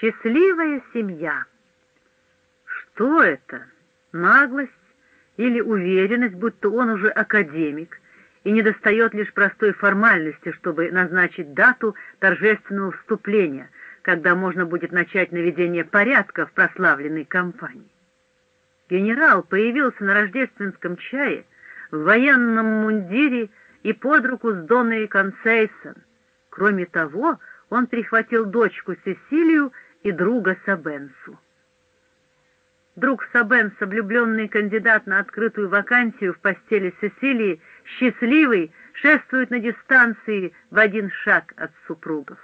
Счастливая семья. Что это? Наглость или уверенность, будто он уже академик, и недостает лишь простой формальности, чтобы назначить дату торжественного вступления, когда можно будет начать наведение порядка в прославленной компании. Генерал появился на рождественском чае в военном мундире и под руку с Донной Консейсон. Кроме того, он прихватил дочку Сесилию и друга Сабенсу. Друг Сабенса, влюбленный кандидат на открытую вакансию в постели Сесилии, счастливый, шествует на дистанции в один шаг от супругов.